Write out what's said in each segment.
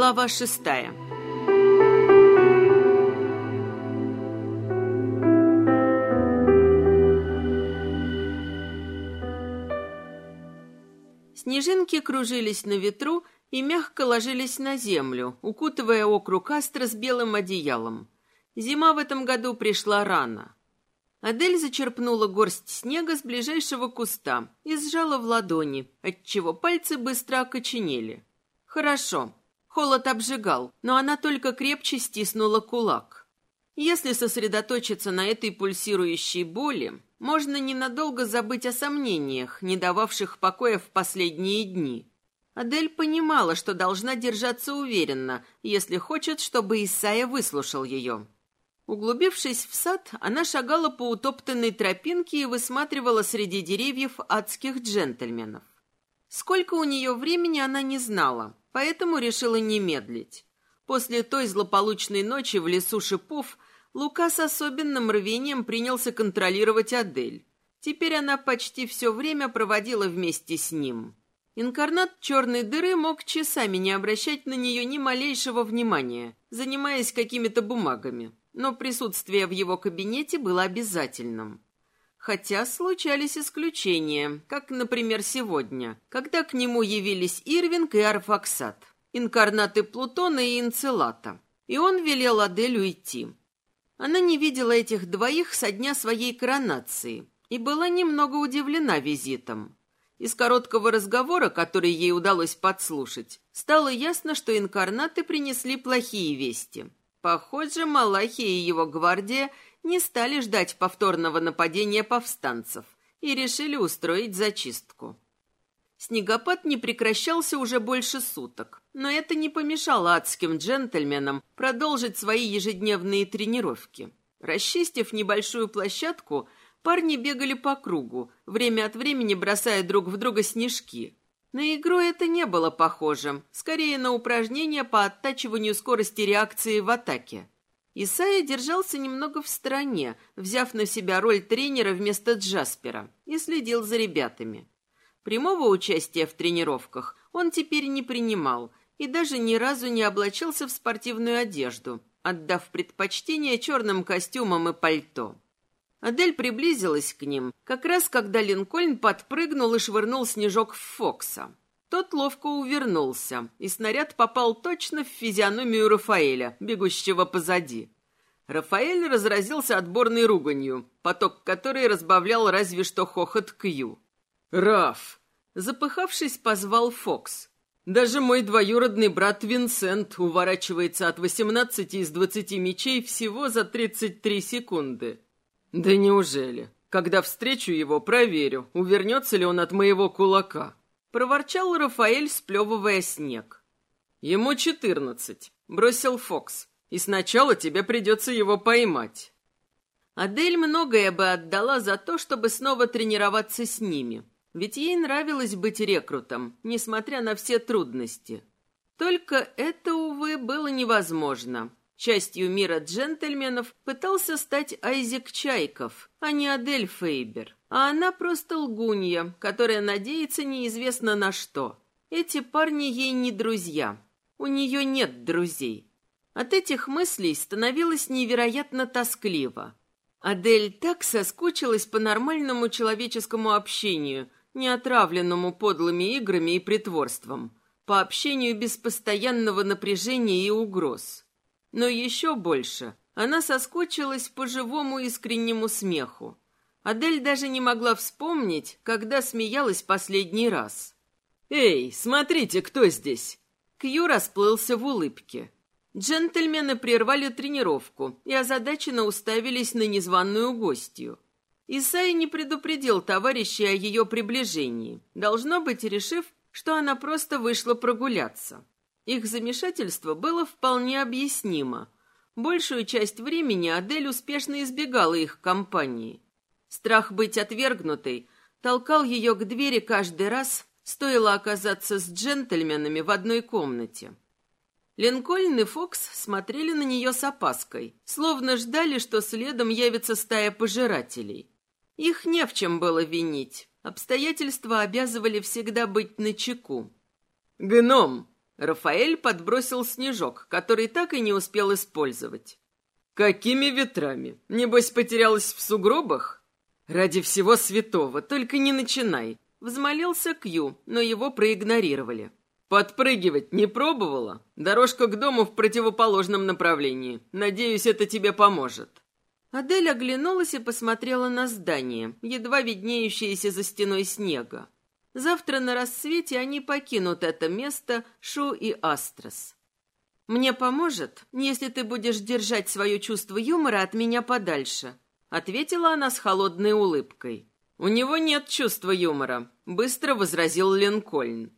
Глава шестая Снежинки кружились на ветру и мягко ложились на землю, укутывая округ Астра с белым одеялом. Зима в этом году пришла рано. Адель зачерпнула горсть снега с ближайшего куста и сжала в ладони, отчего пальцы быстро окоченели. Хорошо. Холод обжигал, но она только крепче стиснула кулак. Если сосредоточиться на этой пульсирующей боли, можно ненадолго забыть о сомнениях, не дававших покоя в последние дни. Адель понимала, что должна держаться уверенно, если хочет, чтобы Исайя выслушал ее. Углубившись в сад, она шагала по утоптанной тропинке и высматривала среди деревьев адских джентльменов. Сколько у нее времени она не знала, поэтому решила не медлить. После той злополучной ночи в лесу шипов Лука с особенным рвением принялся контролировать Адель. Теперь она почти все время проводила вместе с ним. Инкарнат черной дыры мог часами не обращать на нее ни малейшего внимания, занимаясь какими-то бумагами но присутствие в его кабинете было обязательным. Хотя случались исключения, как, например, сегодня, когда к нему явились Ирвинг и Арфаксат, инкарнаты Плутона и Инцелата, и он велел Аделю идти. Она не видела этих двоих со дня своей коронации и была немного удивлена визитом. Из короткого разговора, который ей удалось подслушать, стало ясно, что инкарнаты принесли плохие вести – Похоже, Малахи и его гвардия не стали ждать повторного нападения повстанцев и решили устроить зачистку. Снегопад не прекращался уже больше суток, но это не помешало адским джентльменам продолжить свои ежедневные тренировки. Расчистив небольшую площадку, парни бегали по кругу, время от времени бросая друг в друга снежки – на игру это не было похоже, скорее на упражнение по оттачиванию скорости реакции в атаке. Исайя держался немного в стороне, взяв на себя роль тренера вместо Джаспера, и следил за ребятами. Прямого участия в тренировках он теперь не принимал и даже ни разу не облачился в спортивную одежду, отдав предпочтение черным костюмам и пальто. Адель приблизилась к ним, как раз когда Линкольн подпрыгнул и швырнул снежок в Фокса. Тот ловко увернулся, и снаряд попал точно в физиономию Рафаэля, бегущего позади. Рафаэль разразился отборной руганью, поток которой разбавлял разве что хохот Кью. «Раф!» Запыхавшись, позвал Фокс. «Даже мой двоюродный брат Винсент уворачивается от 18 из 20 мечей всего за 33 секунды». «Да неужели? Когда встречу его, проверю, увернется ли он от моего кулака». Проворчал Рафаэль, сплевывая снег. «Ему четырнадцать», — бросил Фокс. «И сначала тебе придется его поймать». Адель многое бы отдала за то, чтобы снова тренироваться с ними. Ведь ей нравилось быть рекрутом, несмотря на все трудности. Только это, увы, было невозможно. Частью мира джентльменов пытался стать Айзек Чайков, а не Адель Фейбер. А она просто лгунья, которая надеется неизвестно на что. Эти парни ей не друзья. У нее нет друзей. От этих мыслей становилось невероятно тоскливо. Адель так соскучилась по нормальному человеческому общению, не отравленному подлыми играми и притворством, по общению без постоянного напряжения и угроз. Но еще больше она соскучилась по живому искреннему смеху. Адель даже не могла вспомнить, когда смеялась последний раз. «Эй, смотрите, кто здесь!» Кью расплылся в улыбке. Джентльмены прервали тренировку и озадаченно уставились на незваную гостью. Исай не предупредил товарищей о ее приближении, должно быть, решив, что она просто вышла прогуляться. Их замешательство было вполне объяснимо. Большую часть времени Адель успешно избегала их компании. Страх быть отвергнутой толкал ее к двери каждый раз, стоило оказаться с джентльменами в одной комнате. Линкольн и Фокс смотрели на нее с опаской, словно ждали, что следом явится стая пожирателей. Их не в чем было винить. Обстоятельства обязывали всегда быть начеку. «Гном!» Рафаэль подбросил снежок, который так и не успел использовать. «Какими ветрами? Небось, потерялась в сугробах?» «Ради всего святого, только не начинай!» Взмолился Кью, но его проигнорировали. «Подпрыгивать не пробовала? Дорожка к дому в противоположном направлении. Надеюсь, это тебе поможет». Адель оглянулась и посмотрела на здание, едва виднеющееся за стеной снега. Завтра на рассвете они покинут это место, Шу и Астрос. «Мне поможет, если ты будешь держать свое чувство юмора от меня подальше», ответила она с холодной улыбкой. «У него нет чувства юмора», — быстро возразил Линкольн.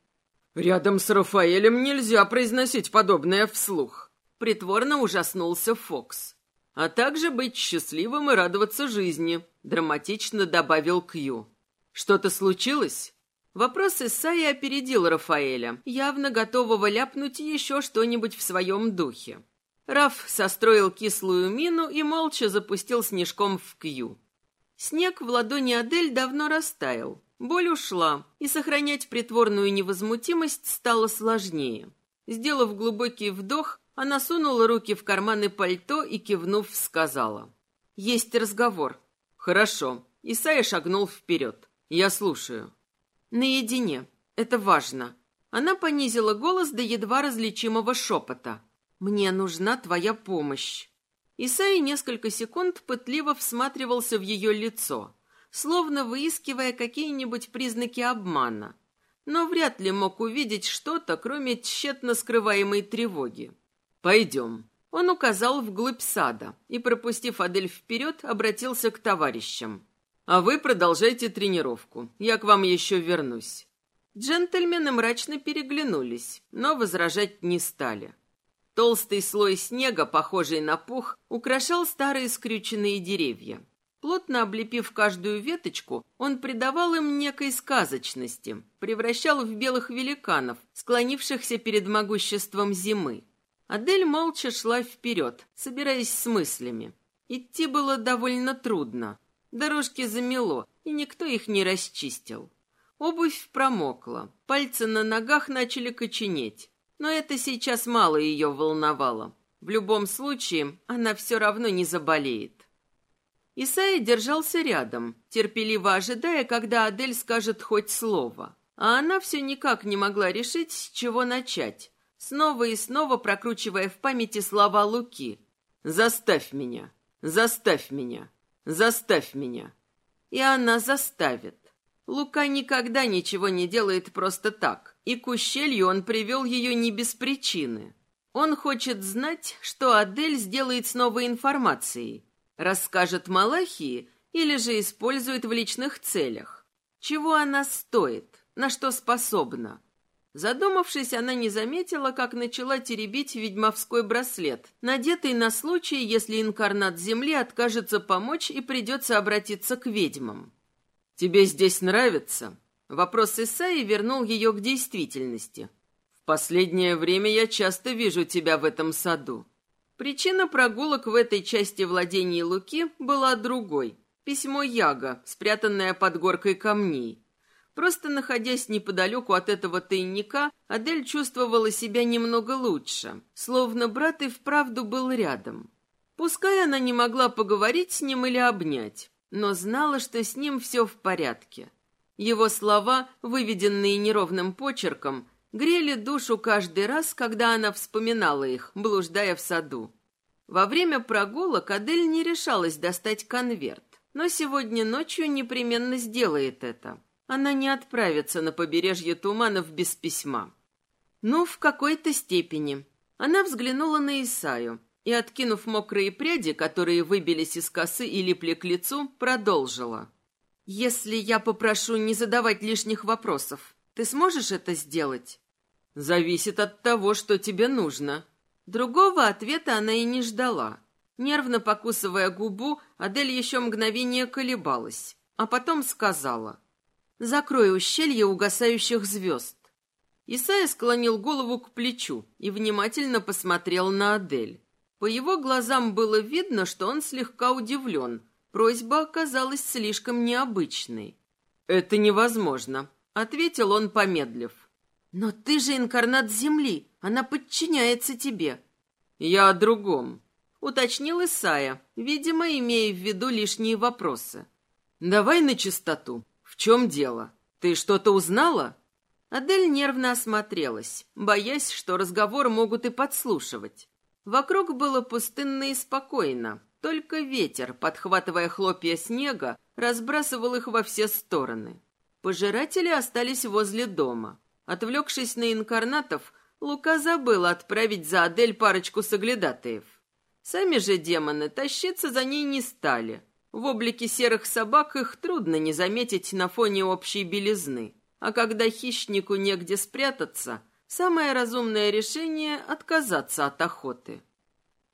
«Рядом с Рафаэлем нельзя произносить подобное вслух», — притворно ужаснулся Фокс. «А также быть счастливым и радоваться жизни», — драматично добавил Кью. «Что-то случилось?» Вопрос Исаи опередил Рафаэля, явно готового ляпнуть еще что-нибудь в своем духе. Раф состроил кислую мину и молча запустил снежком в кью. Снег в ладони Адель давно растаял. Боль ушла, и сохранять притворную невозмутимость стало сложнее. Сделав глубокий вдох, она сунула руки в карманы пальто и, кивнув, сказала. «Есть разговор». «Хорошо». Исайя шагнул вперед. «Я слушаю». Наедине. Это важно. Она понизила голос до едва различимого шепота. «Мне нужна твоя помощь». Исаи несколько секунд пытливо всматривался в ее лицо, словно выискивая какие-нибудь признаки обмана, но вряд ли мог увидеть что-то, кроме тщетно скрываемой тревоги. «Пойдем». Он указал вглубь сада и, пропустив Адель вперед, обратился к товарищам. А вы продолжайте тренировку. Я к вам еще вернусь». Джентльмены мрачно переглянулись, но возражать не стали. Толстый слой снега, похожий на пух, украшал старые скрюченные деревья. Плотно облепив каждую веточку, он придавал им некой сказочности, превращал в белых великанов, склонившихся перед могуществом зимы. Адель молча шла вперед, собираясь с мыслями. Идти было довольно трудно. Дорожки замело, и никто их не расчистил. Обувь промокла, пальцы на ногах начали коченеть. Но это сейчас мало ее волновало. В любом случае, она все равно не заболеет. Исайя держался рядом, терпеливо ожидая, когда Адель скажет хоть слово. А она все никак не могла решить, с чего начать, снова и снова прокручивая в памяти слова Луки. «Заставь меня! Заставь меня!» Заставь меня. И она заставит. Лука никогда ничего не делает просто так, и к ущелью он привел ее не без причины. Он хочет знать, что Адель сделает с новой информацией. Расскажет Малахии или же использует в личных целях. Чего она стоит, на что способна. Задумавшись, она не заметила, как начала теребить ведьмовской браслет, надетый на случай, если инкарнат Земли откажется помочь и придется обратиться к ведьмам. «Тебе здесь нравится?» Вопрос Исаи вернул ее к действительности. «В последнее время я часто вижу тебя в этом саду». Причина прогулок в этой части владений Луки была другой. Письмо Яга, спрятанное под горкой камней. Просто находясь неподалеку от этого тайника, Адель чувствовала себя немного лучше, словно брат и вправду был рядом. Пускай она не могла поговорить с ним или обнять, но знала, что с ним все в порядке. Его слова, выведенные неровным почерком, грели душу каждый раз, когда она вспоминала их, блуждая в саду. Во время прогулок Адель не решалась достать конверт, но сегодня ночью непременно сделает это она не отправится на побережье туманов без письма. Ну, в какой-то степени. Она взглянула на Исаю и, откинув мокрые пряди, которые выбились из косы и липли к лицу, продолжила. «Если я попрошу не задавать лишних вопросов, ты сможешь это сделать?» «Зависит от того, что тебе нужно». Другого ответа она и не ждала. Нервно покусывая губу, Адель еще мгновение колебалась, а потом сказала. Закрой ущелье угасающих звезд. Исайя склонил голову к плечу и внимательно посмотрел на Адель. По его глазам было видно, что он слегка удивлен. Просьба оказалась слишком необычной. «Это невозможно», — ответил он, помедлив. «Но ты же инкарнат Земли, она подчиняется тебе». «Я о другом», — уточнил Исая, видимо, имея в виду лишние вопросы. «Давай на чистоту. Чем дело? Ты что-то узнала?» Адель нервно осмотрелась, боясь, что разговор могут и подслушивать. Вокруг было пустынно и спокойно, только ветер, подхватывая хлопья снега, разбрасывал их во все стороны. Пожиратели остались возле дома. Отвлекшись на инкарнатов, Лука забыл отправить за Адель парочку соглядатаев. Сами же демоны тащиться за ней не стали. В облике серых собак их трудно не заметить на фоне общей белизны. А когда хищнику негде спрятаться, самое разумное решение — отказаться от охоты.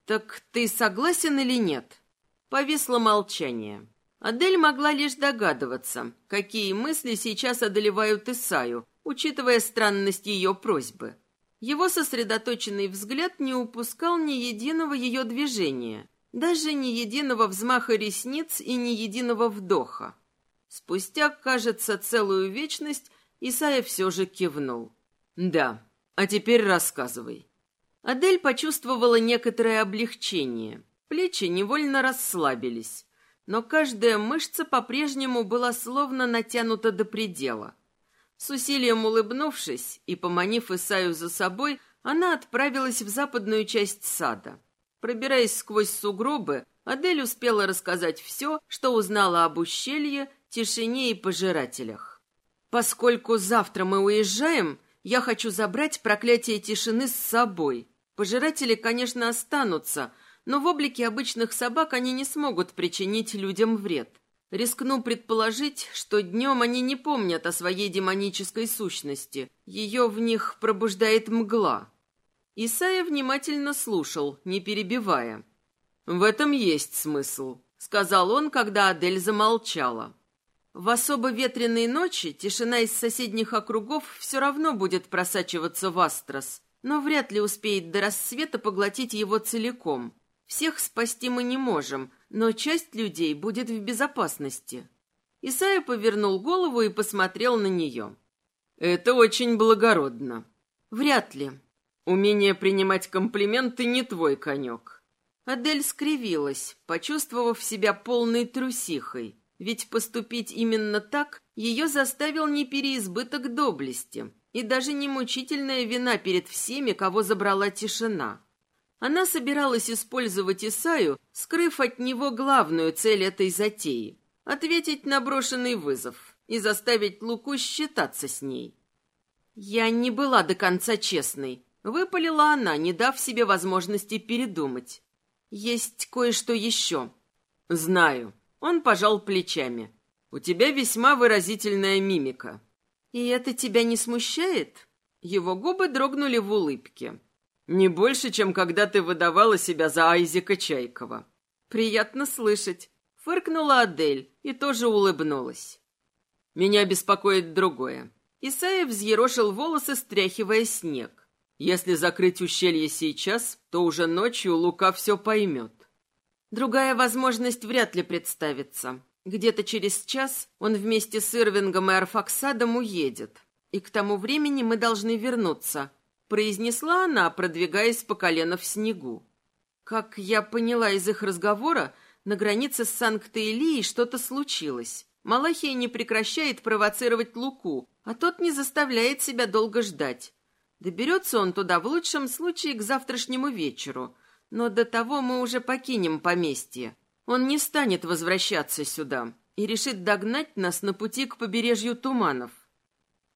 «Так ты согласен или нет?» Повисло молчание. Адель могла лишь догадываться, какие мысли сейчас одолевают Исаю, учитывая странность ее просьбы. Его сосредоточенный взгляд не упускал ни единого ее движения, даже ни единого взмаха ресниц и ни единого вдоха. Спустя, кажется, целую вечность Исайя все же кивнул. «Да, а теперь рассказывай». Адель почувствовала некоторое облегчение. Плечи невольно расслабились, но каждая мышца по-прежнему была словно натянута до предела. С усилием улыбнувшись и поманив Исаю за собой, она отправилась в западную часть сада. Пробираясь сквозь сугробы, Адель успела рассказать все, что узнала об ущелье, тишине и пожирателях. Поскольку завтра мы уезжаем, я хочу забрать проклятие тишины с собой. Пожиратели, конечно, останутся, но в облике обычных собак они не смогут причинить людям вред. Рискну предположить, что днем они не помнят о своей демонической сущности. Ее в них пробуждает мгла. Исайя внимательно слушал, не перебивая. «В этом есть смысл», — сказал он, когда Адель замолчала. В особо ветреные ночи тишина из соседних округов все равно будет просачиваться в Астрос, но вряд ли успеет до рассвета поглотить его целиком. Всех спасти мы не можем, но часть людей будет в безопасности. Исайя повернул голову и посмотрел на нее. «Это очень благородно». «Вряд ли». «Умение принимать комплименты не твой конек». Адель скривилась, почувствовав себя полной трусихой. Ведь поступить именно так ее заставил не переизбыток доблести и даже не мучительная вина перед всеми, кого забрала тишина. Она собиралась использовать Исаю, скрыв от него главную цель этой затеи — ответить на брошенный вызов и заставить Луку считаться с ней. «Я не была до конца честной», — выпалила она, не дав себе возможности передумать. «Есть кое-что еще». «Знаю», он пожал плечами. «У тебя весьма выразительная мимика». «И это тебя не смущает?» Его губы дрогнули в улыбке. «Не больше, чем когда ты выдавала себя за Айзека Чайкова». «Приятно слышать», — фыркнула Адель и тоже улыбнулась. «Меня беспокоит другое». Исайя взъерошил волосы, стряхивая снег. «Если закрыть ущелье сейчас, то уже ночью Лука все поймет. Другая возможность вряд ли представится. Где-то через час он вместе с Ирвингом и Арфаксадом уедет. И к тому времени мы должны вернуться, произнесла она, продвигаясь по колено в снегу. Как я поняла из их разговора, на границе с Санкт-Илией что-то случилось. Малахия не прекращает провоцировать Луку, а тот не заставляет себя долго ждать. Доберется он туда в лучшем случае к завтрашнему вечеру — но до того мы уже покинем поместье. Он не станет возвращаться сюда и решит догнать нас на пути к побережью туманов.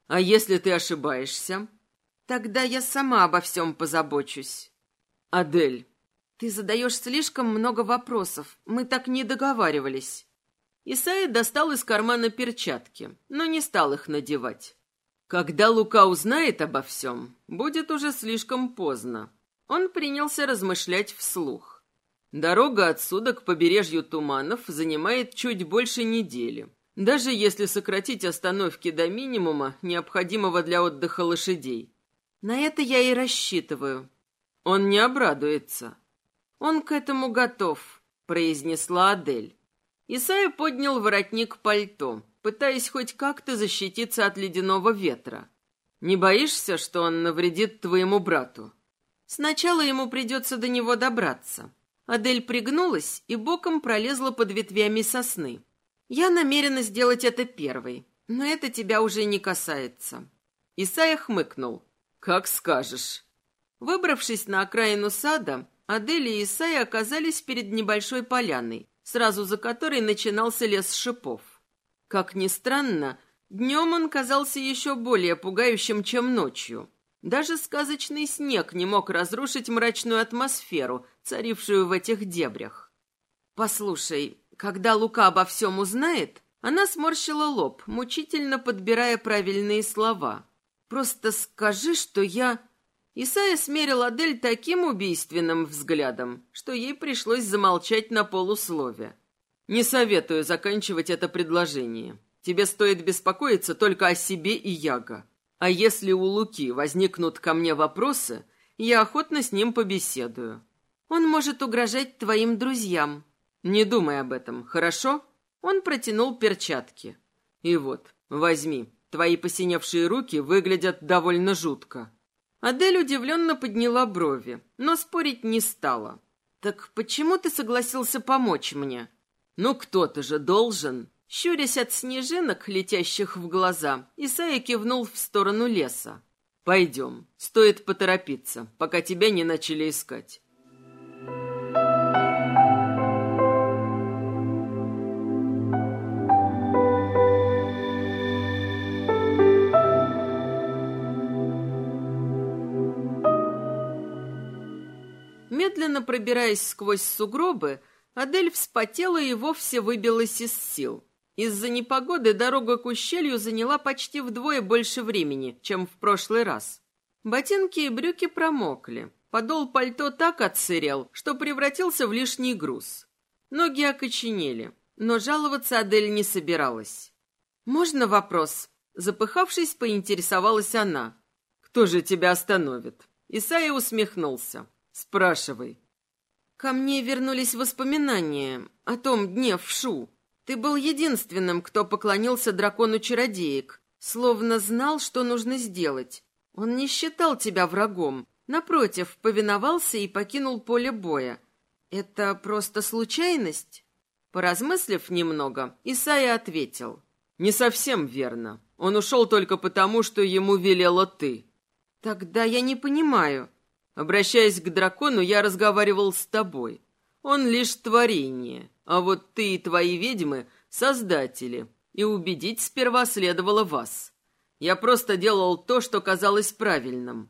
А если ты ошибаешься? Тогда я сама обо всем позабочусь. Адель. Ты задаешь слишком много вопросов. Мы так не договаривались. Исаид достал из кармана перчатки, но не стал их надевать. Когда Лука узнает обо всем, будет уже слишком поздно. Он принялся размышлять вслух. Дорога отсюда к побережью туманов занимает чуть больше недели. Даже если сократить остановки до минимума, необходимого для отдыха лошадей. На это я и рассчитываю. Он не обрадуется. Он к этому готов, произнесла Адель. Исайя поднял воротник пальто, пытаясь хоть как-то защититься от ледяного ветра. Не боишься, что он навредит твоему брату?» «Сначала ему придется до него добраться». Адель пригнулась и боком пролезла под ветвями сосны. «Я намерена сделать это первой, но это тебя уже не касается». Исайя хмыкнул. «Как скажешь». Выбравшись на окраину сада, Адель и Исайя оказались перед небольшой поляной, сразу за которой начинался лес шипов. Как ни странно, Днем он казался еще более пугающим, чем ночью. Даже сказочный снег не мог разрушить мрачную атмосферу, царившую в этих дебрях. «Послушай, когда Лука обо всем узнает...» Она сморщила лоб, мучительно подбирая правильные слова. «Просто скажи, что я...» Исайя смерил Адель таким убийственным взглядом, что ей пришлось замолчать на полуслове. «Не советую заканчивать это предложение. Тебе стоит беспокоиться только о себе и Яго. А если у Луки возникнут ко мне вопросы, я охотно с ним побеседую. Он может угрожать твоим друзьям. Не думай об этом, хорошо? Он протянул перчатки. И вот, возьми. Твои посиневшие руки выглядят довольно жутко. Адель удивленно подняла брови, но спорить не стала. «Так почему ты согласился помочь мне?» «Ну, кто-то же должен!» Щурясь от снежинок, летящих в глаза, Исайя кивнул в сторону леса. «Пойдем. Стоит поторопиться, пока тебя не начали искать». Медленно пробираясь сквозь сугробы, Адель вспотела и вовсе выбилась из сил. Из-за непогоды дорога к ущелью заняла почти вдвое больше времени, чем в прошлый раз. Ботинки и брюки промокли. Подол пальто так отсырел, что превратился в лишний груз. Ноги окоченели, но жаловаться Адель не собиралась. «Можно вопрос?» Запыхавшись, поинтересовалась она. «Кто же тебя остановит?» Исайя усмехнулся. «Спрашивай». Ко мне вернулись воспоминания о том дне в Шу. Ты был единственным, кто поклонился дракону чародеек, словно знал, что нужно сделать. Он не считал тебя врагом, напротив, повиновался и покинул поле боя. Это просто случайность? Поразмыслив немного, Исайя ответил. Не совсем верно. Он ушел только потому, что ему велела ты. Тогда я не понимаю. Обращаясь к дракону, я разговаривал с тобой. Он лишь творение. А вот ты и твои ведьмы — создатели, и убедить сперва следовало вас. Я просто делал то, что казалось правильным.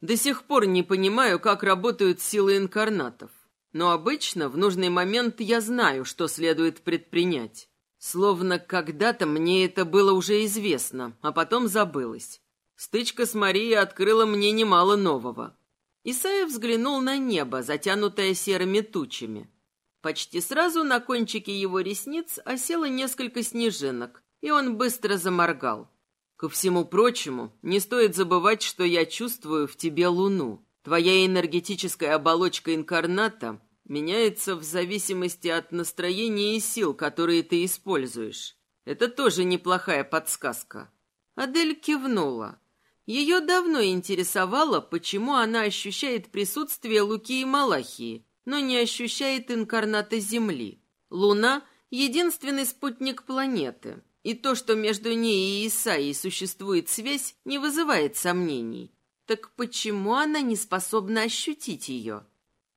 До сих пор не понимаю, как работают силы инкарнатов. Но обычно в нужный момент я знаю, что следует предпринять. Словно когда-то мне это было уже известно, а потом забылось. Стычка с Марией открыла мне немало нового. Исаия взглянул на небо, затянутое серыми тучами. Почти сразу на кончике его ресниц осело несколько снежинок, и он быстро заморгал. Ко всему прочему, не стоит забывать, что я чувствую в тебе луну. Твоя энергетическая оболочка инкарната меняется в зависимости от настроения и сил, которые ты используешь. Это тоже неплохая подсказка. Адель кивнула. Ее давно интересовало, почему она ощущает присутствие Луки и Малахии, но не ощущает инкарната Земли. Луна — единственный спутник планеты, и то, что между ней и Исаией существует связь, не вызывает сомнений. Так почему она не способна ощутить ее?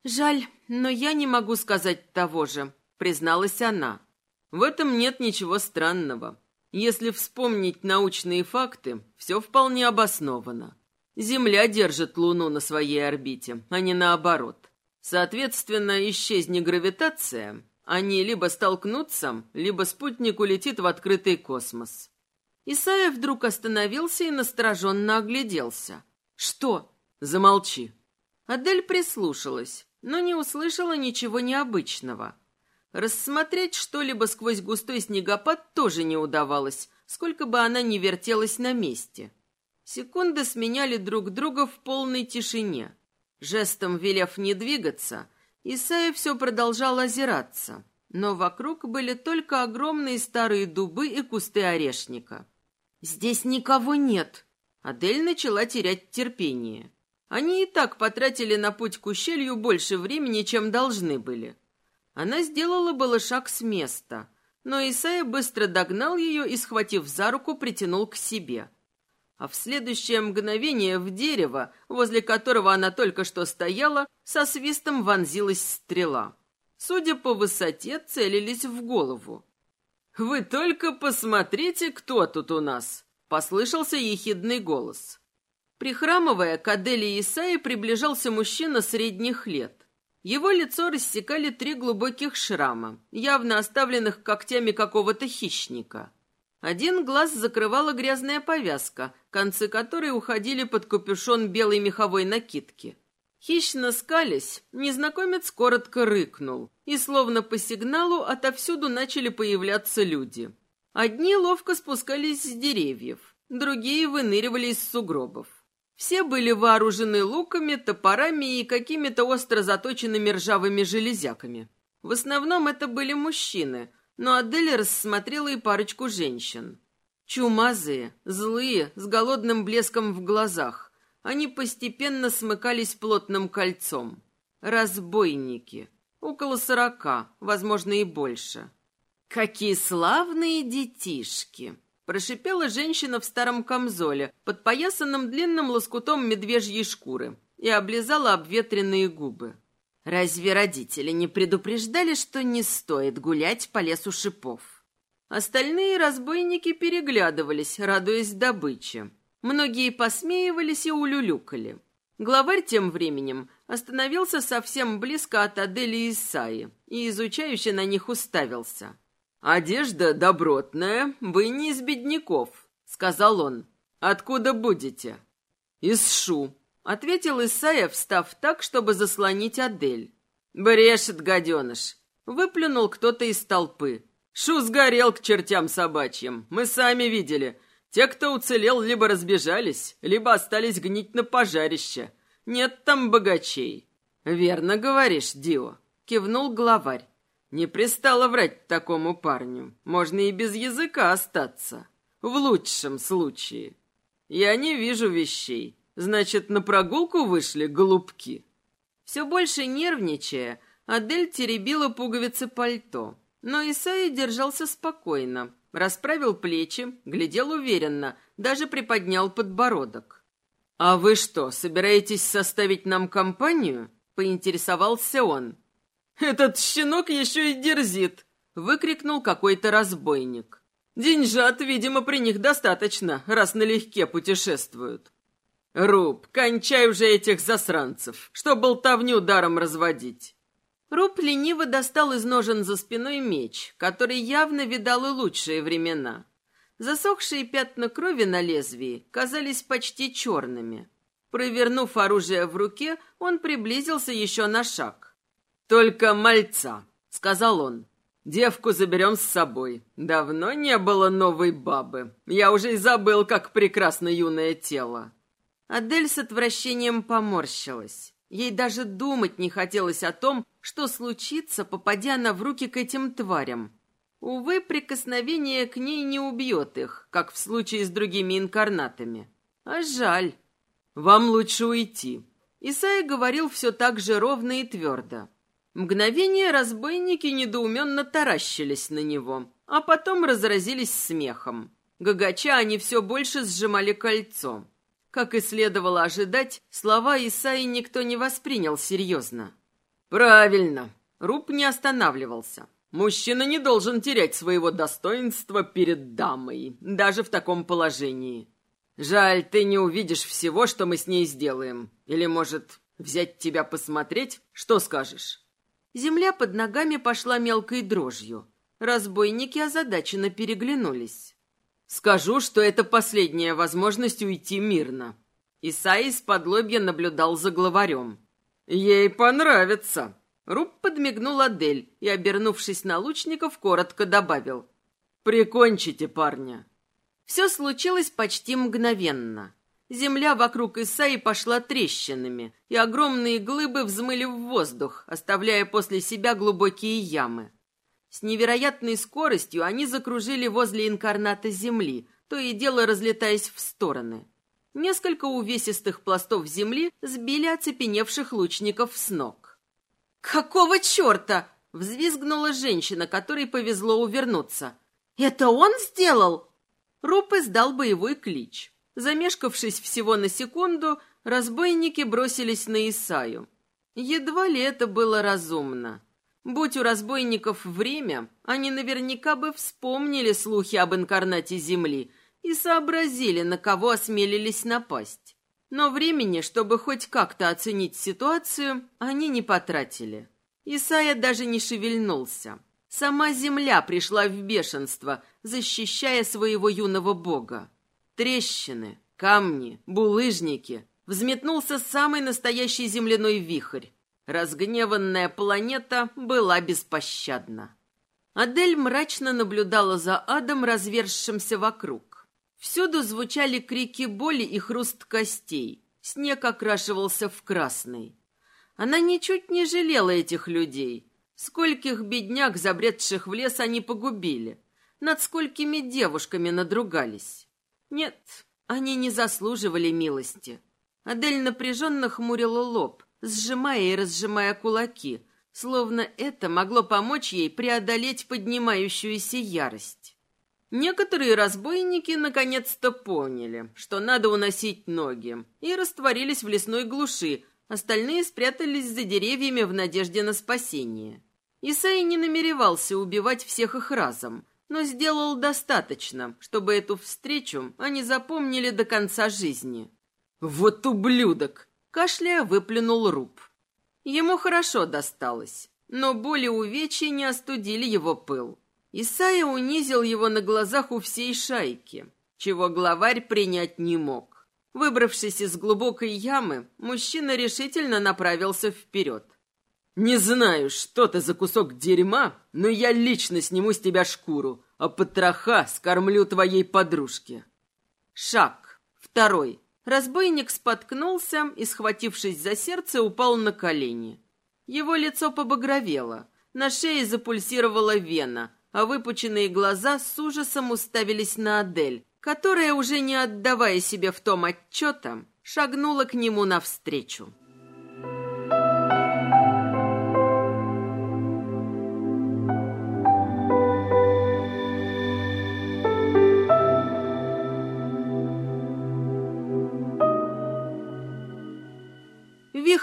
«Жаль, но я не могу сказать того же», — призналась она. В этом нет ничего странного. Если вспомнить научные факты, все вполне обосновано. Земля держит Луну на своей орбите, а не наоборот. Соответственно, исчезни гравитация, они либо столкнутся, либо спутник улетит в открытый космос. Исайя вдруг остановился и настороженно огляделся. «Что?» «Замолчи». Адель прислушалась, но не услышала ничего необычного. Рассмотреть что-либо сквозь густой снегопад тоже не удавалось, сколько бы она ни вертелась на месте. Секунды сменяли друг друга в полной тишине. Жестом велев не двигаться, Исайя все продолжал озираться, но вокруг были только огромные старые дубы и кусты орешника. «Здесь никого нет!» Адель начала терять терпение. Они и так потратили на путь к ущелью больше времени, чем должны были. Она сделала было шаг с места, но Исайя быстро догнал ее и, схватив за руку, притянул к себе. А в следующее мгновение в дерево, возле которого она только что стояла, со свистом вонзилась стрела. Судя по высоте, целились в голову. «Вы только посмотрите, кто тут у нас!» — послышался ехидный голос. Прихрамывая, к Аделе Исаи приближался мужчина средних лет. Его лицо рассекали три глубоких шрама, явно оставленных когтями какого-то хищника. Один глаз закрывала грязная повязка, концы которой уходили под капюшон белой меховой накидки. Хищно скались, незнакомец коротко рыкнул, и словно по сигналу отовсюду начали появляться люди. Одни ловко спускались с деревьев, другие выныривали из сугробов. Все были вооружены луками, топорами и какими-то остро заточенными ржавыми железяками. В основном это были мужчины, но Адель рассмотрела и парочку женщин. Чумазые, злые, с голодным блеском в глазах. Они постепенно смыкались плотным кольцом. Разбойники. Около сорока, возможно, и больше. «Какие славные детишки!» Прошипела женщина в старом камзоле, подпоясанном длинным лоскутом медвежьей шкуры, и облизала обветренные губы. Разве родители не предупреждали, что не стоит гулять по лесу шипов? Остальные разбойники переглядывались, радуясь добыче. Многие посмеивались и улюлюкали. Главарь тем временем остановился совсем близко от Адели и Исаи и изучающе на них уставился. «Одежда добротная, вы не из бедняков», — сказал он. «Откуда будете?» «Из Шу», — ответил Исаия, встав так, чтобы заслонить Адель. «Брешет, гаденыш!» — выплюнул кто-то из толпы. «Шу сгорел к чертям собачьим, мы сами видели. Те, кто уцелел, либо разбежались, либо остались гнить на пожарище. Нет там богачей». «Верно говоришь, Дио», — кивнул главарь. Не пристало врать такому парню. Можно и без языка остаться. В лучшем случае. Я не вижу вещей. Значит, на прогулку вышли голубки. Все больше нервничая, Адель теребила пуговицы пальто. Но Исаи держался спокойно, расправил плечи, глядел уверенно, даже приподнял подбородок. «А вы что, собираетесь составить нам компанию?» — поинтересовался он. «Этот щенок еще и дерзит!» — выкрикнул какой-то разбойник. «Деньжат, видимо, при них достаточно, раз налегке путешествуют». «Руб, кончай уже этих засранцев, что болтовню даром разводить!» Руб лениво достал из ножен за спиной меч, который явно видал и лучшие времена. Засохшие пятна крови на лезвии казались почти черными. Провернув оружие в руке, он приблизился еще на шаг. «Только мальца», — сказал он. «Девку заберем с собой. Давно не было новой бабы. Я уже и забыл, как прекрасно юное тело». Адель с отвращением поморщилась. Ей даже думать не хотелось о том, что случится, попадя она в руки к этим тварям. Увы, прикосновение к ней не убьет их, как в случае с другими инкарнатами. А жаль. «Вам лучше уйти». Исайя говорил все так же ровно и твердо. Мгновение разбойники недоуменно таращились на него, а потом разразились смехом. Гагача они все больше сжимали кольцо. Как и следовало ожидать, слова Исаи никто не воспринял серьезно. «Правильно!» Руб не останавливался. «Мужчина не должен терять своего достоинства перед дамой, даже в таком положении. Жаль, ты не увидишь всего, что мы с ней сделаем. Или, может, взять тебя посмотреть? Что скажешь?» Земля под ногами пошла мелкой дрожью. Разбойники озадаченно переглянулись. «Скажу, что это последняя возможность уйти мирно». Исаи из-под наблюдал за главарем. «Ей понравится!» Руб подмигнул Адель и, обернувшись на лучников, коротко добавил. «Прикончите парня!» Все случилось почти мгновенно. Земля вокруг Исаи пошла трещинами, и огромные глыбы взмыли в воздух, оставляя после себя глубокие ямы. С невероятной скоростью они закружили возле инкарната Земли, то и дело разлетаясь в стороны. Несколько увесистых пластов земли сбили оцепеневших лучников с ног. «Какого черта?» — взвизгнула женщина, которой повезло увернуться. «Это он сделал?» Руп издал боевой клич. Замешкавшись всего на секунду, разбойники бросились на Исаю. Едва ли это было разумно. Будь у разбойников время, они наверняка бы вспомнили слухи об инкарнате Земли и сообразили, на кого осмелились напасть. Но времени, чтобы хоть как-то оценить ситуацию, они не потратили. Исайя даже не шевельнулся. Сама земля пришла в бешенство, защищая своего юного бога. Трещины, камни, булыжники. Взметнулся самый настоящий земляной вихрь. Разгневанная планета была беспощадна. Адель мрачно наблюдала за адом, разверзшимся вокруг. Всюду звучали крики боли и хруст костей. Снег окрашивался в красный. Она ничуть не жалела этих людей. Скольких бедняк, забредших в лес, они погубили. Над сколькими девушками надругались. Нет, они не заслуживали милости. Адель напряженно хмурила лоб, сжимая и разжимая кулаки, словно это могло помочь ей преодолеть поднимающуюся ярость. Некоторые разбойники наконец-то поняли, что надо уносить ноги, и растворились в лесной глуши, остальные спрятались за деревьями в надежде на спасение. Исаи не намеревался убивать всех их разом, но сделал достаточно, чтобы эту встречу они запомнили до конца жизни. «Вот ублюдок!» — кашляя выплюнул Руб. Ему хорошо досталось, но боли увечья не остудили его пыл. Исайя унизил его на глазах у всей шайки, чего главарь принять не мог. Выбравшись из глубокой ямы, мужчина решительно направился вперед. «Не знаю, что ты за кусок дерьма, но я лично сниму с тебя шкуру, а потроха скормлю твоей подружке». Шаг. Второй. Разбойник споткнулся и, схватившись за сердце, упал на колени. Его лицо побагровело, на шее запульсировала вена, а выпученные глаза с ужасом уставились на Адель, которая, уже не отдавая себе в том отчета, шагнула к нему навстречу.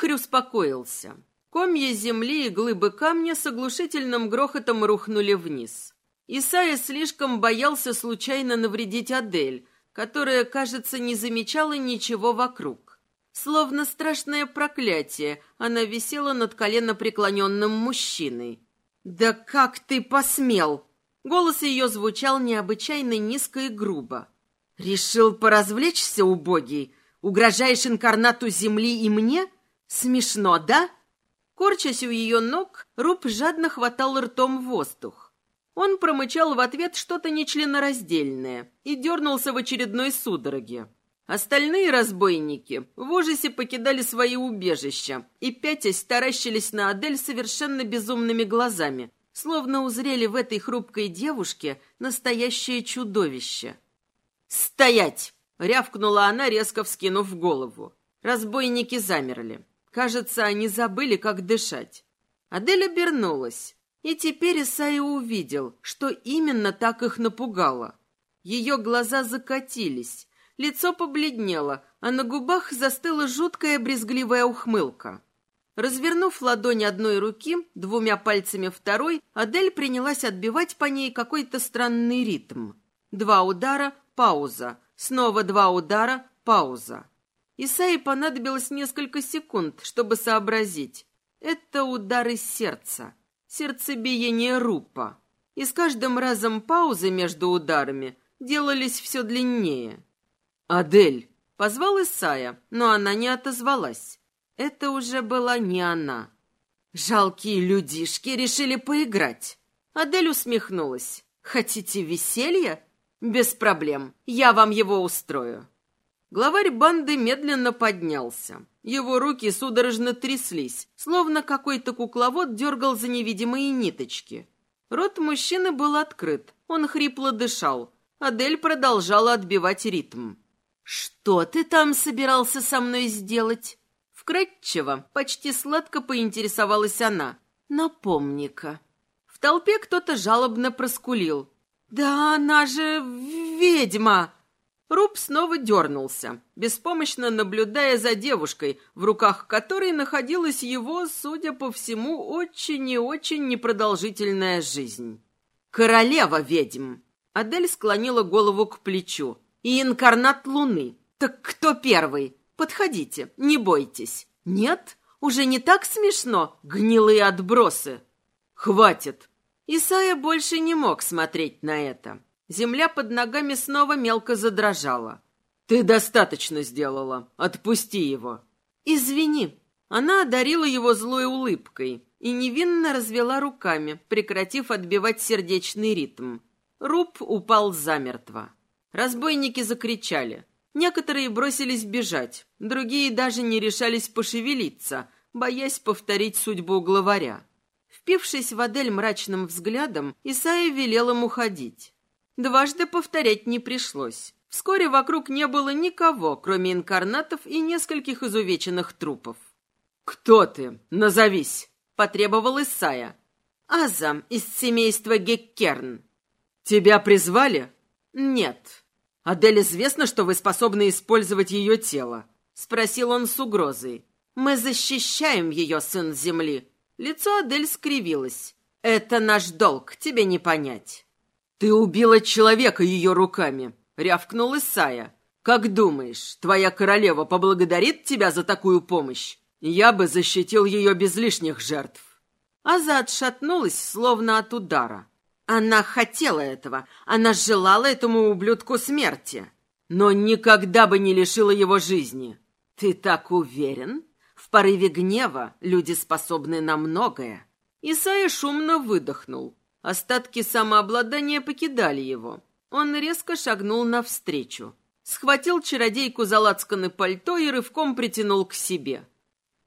Вихрь успокоился. Комья земли и глыбы камня с оглушительным грохотом рухнули вниз. Исайя слишком боялся случайно навредить Адель, которая, кажется, не замечала ничего вокруг. Словно страшное проклятие, она висела над коленопреклоненным мужчиной. «Да как ты посмел!» Голос ее звучал необычайно низко и грубо. «Решил поразвлечься, убогий? Угрожаешь инкарнату земли и мне? Смешно, да?» Корчась у ее ног, Руб жадно хватал ртом воздух. Он промычал в ответ что-то нечленораздельное и дернулся в очередной судороге. Остальные разбойники в ужасе покидали свои убежища и, пятясь, таращились на Адель совершенно безумными глазами, словно узрели в этой хрупкой девушке настоящее чудовище. «Стоять!» — рявкнула она, резко вскинув голову. Разбойники замерли. Кажется, они забыли, как дышать. Адель обернулась, и теперь Исаи увидел, что именно так их напугало. Ее глаза закатились, лицо побледнело, а на губах застыла жуткая брезгливая ухмылка. Развернув ладонь одной руки, двумя пальцами второй, Адель принялась отбивать по ней какой-то странный ритм. Два удара, пауза, снова два удара, пауза. Исаи понадобилось несколько секунд, чтобы сообразить. Это удары сердца, сердцебиение рупа. И с каждым разом паузы между ударами делались все длиннее. «Адель!» — позвал Исая, но она не отозвалась. Это уже была не она. Жалкие людишки решили поиграть. Адель усмехнулась. «Хотите веселья? Без проблем. Я вам его устрою». Главарь банды медленно поднялся. Его руки судорожно тряслись, словно какой-то кукловод дергал за невидимые ниточки. Рот мужчины был открыт, он хрипло дышал. Адель продолжала отбивать ритм. «Что ты там собирался со мной сделать?» Вкратчиво, почти сладко поинтересовалась она. «Напомни-ка». В толпе кто-то жалобно проскулил. «Да она же ведьма!» Руб снова дернулся, беспомощно наблюдая за девушкой, в руках которой находилась его, судя по всему, очень и очень непродолжительная жизнь. «Королева ведьм!» Адель склонила голову к плечу. «И инкарнат Луны. Так кто первый? Подходите, не бойтесь». «Нет? Уже не так смешно, гнилые отбросы?» «Хватит!» Исайя больше не мог смотреть на это. Земля под ногами снова мелко задрожала. «Ты достаточно сделала. Отпусти его». «Извини». Она одарила его злой улыбкой и невинно развела руками, прекратив отбивать сердечный ритм. Руб упал замертво. Разбойники закричали. Некоторые бросились бежать, другие даже не решались пошевелиться, боясь повторить судьбу главаря. Впившись в Адель мрачным взглядом, Исаия велел ему ходить. Дважды повторять не пришлось. Вскоре вокруг не было никого, кроме инкарнатов и нескольких изувеченных трупов. «Кто ты? Назовись!» — потребовал Исая. «Азам из семейства Геккерн». «Тебя призвали?» «Нет». «Адель известно, что вы способны использовать ее тело?» — спросил он с угрозой. «Мы защищаем ее, сын Земли». Лицо Адель скривилось. «Это наш долг, тебе не понять». «Ты убила человека ее руками», — рявкнул Исая. «Как думаешь, твоя королева поблагодарит тебя за такую помощь? Я бы защитил ее без лишних жертв». Аза отшатнулась, словно от удара. Она хотела этого, она желала этому ублюдку смерти, но никогда бы не лишила его жизни. Ты так уверен? В порыве гнева люди способны на многое. Исайя шумно выдохнул. Остатки самообладания покидали его. Он резко шагнул навстречу. Схватил чародейку за лацканы пальто и рывком притянул к себе.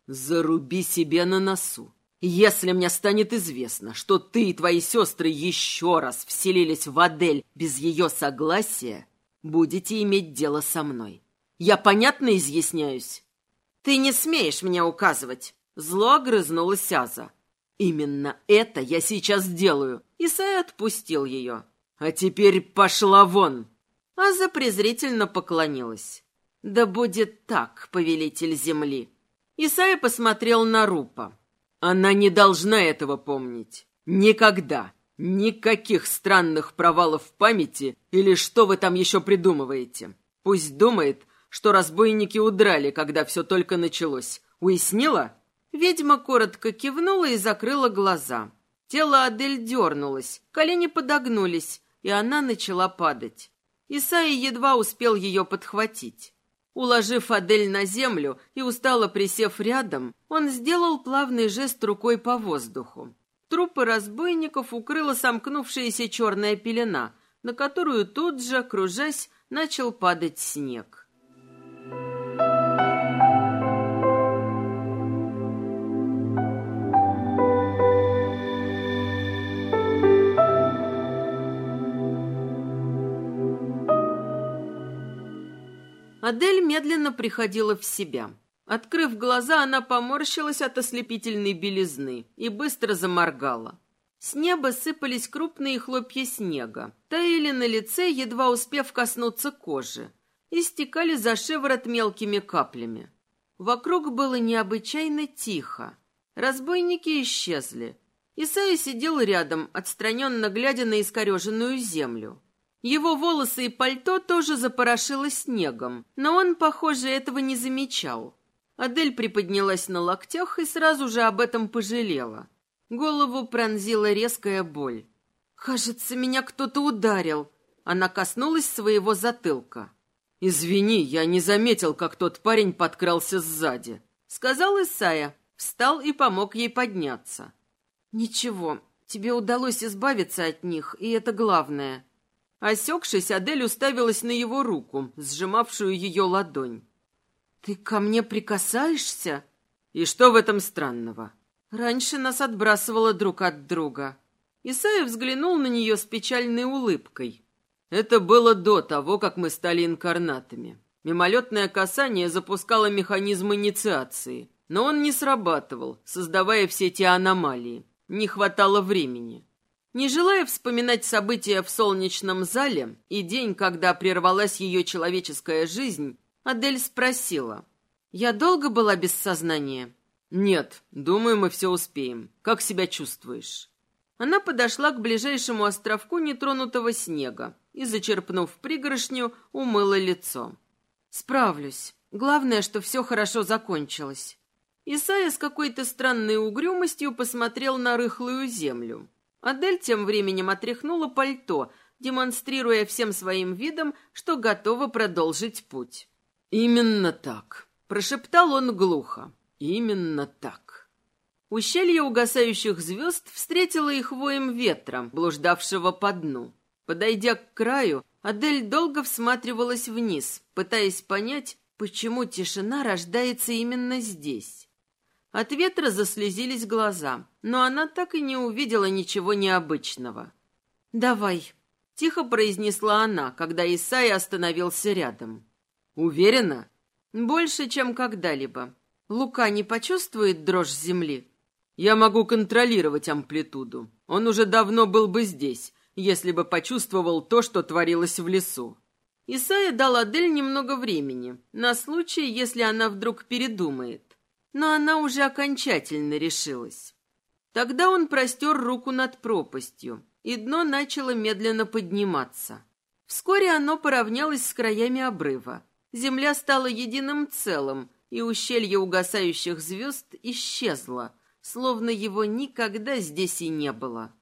«Заруби себе на носу. Если мне станет известно, что ты и твои сестры еще раз вселились в Адель без ее согласия, будете иметь дело со мной. Я понятно изъясняюсь?» «Ты не смеешь мне указывать!» Зло огрызнулась Аза. «Именно это я сейчас делаю!» Исай отпустил ее. «А теперь пошла вон!» Аза презрительно поклонилась. «Да будет так, повелитель земли!» Исайя посмотрел на Рупа. «Она не должна этого помнить. Никогда. Никаких странных провалов в памяти или что вы там еще придумываете. Пусть думает, что разбойники удрали, когда все только началось. Уяснила?» Ведьма коротко кивнула и закрыла глаза. Тело Адель дернулось, колени подогнулись, и она начала падать. Исаи едва успел ее подхватить. Уложив Адель на землю и устало присев рядом, он сделал плавный жест рукой по воздуху. Трупы разбойников укрыла сомкнувшаяся черная пелена, на которую тут же, кружась, начал падать снег. Адель медленно приходила в себя. Открыв глаза, она поморщилась от ослепительной белизны и быстро заморгала. С неба сыпались крупные хлопья снега, таяли на лице, едва успев коснуться кожи, и стекали за шиворот мелкими каплями. Вокруг было необычайно тихо. Разбойники исчезли. Исайя сидел рядом, отстраненно глядя на искореженную землю. Его волосы и пальто тоже запорошило снегом, но он, похоже, этого не замечал. Адель приподнялась на локтях и сразу же об этом пожалела. Голову пронзила резкая боль. «Кажется, меня кто-то ударил». Она коснулась своего затылка. «Извини, я не заметил, как тот парень подкрался сзади», — сказал Исая, встал и помог ей подняться. «Ничего, тебе удалось избавиться от них, и это главное», Осекшись, Адель уставилась на его руку, сжимавшую ее ладонь. «Ты ко мне прикасаешься?» «И что в этом странного?» Раньше нас отбрасывало друг от друга. Исайя взглянул на нее с печальной улыбкой. Это было до того, как мы стали инкарнатами. Мимолетное касание запускало механизм инициации, но он не срабатывал, создавая все те аномалии. Не хватало времени. Не желая вспоминать события в солнечном зале и день, когда прервалась ее человеческая жизнь, Адель спросила. «Я долго была без сознания?» «Нет, думаю, мы все успеем. Как себя чувствуешь?» Она подошла к ближайшему островку нетронутого снега и, зачерпнув пригоршню, умыла лицо. «Справлюсь. Главное, что все хорошо закончилось». Исайя с какой-то странной угрюмостью посмотрел на рыхлую землю. Адель тем временем отряхнула пальто, демонстрируя всем своим видом, что готова продолжить путь. «Именно так», — прошептал он глухо. «Именно так». Ущелье угасающих звезд встретило их воем ветра, блуждавшего по дну. Подойдя к краю, Адель долго всматривалась вниз, пытаясь понять, почему тишина рождается именно здесь. От ветра заслезились глаза, но она так и не увидела ничего необычного. «Давай», — тихо произнесла она, когда Исай остановился рядом. «Уверена?» «Больше, чем когда-либо. Лука не почувствует дрожь земли?» «Я могу контролировать амплитуду. Он уже давно был бы здесь, если бы почувствовал то, что творилось в лесу». Исайя дал Адель немного времени, на случай, если она вдруг передумает. Но она уже окончательно решилась. Тогда он простер руку над пропастью, и дно начало медленно подниматься. Вскоре оно поравнялось с краями обрыва. Земля стала единым целым, и ущелье угасающих звезд исчезло, словно его никогда здесь и не было.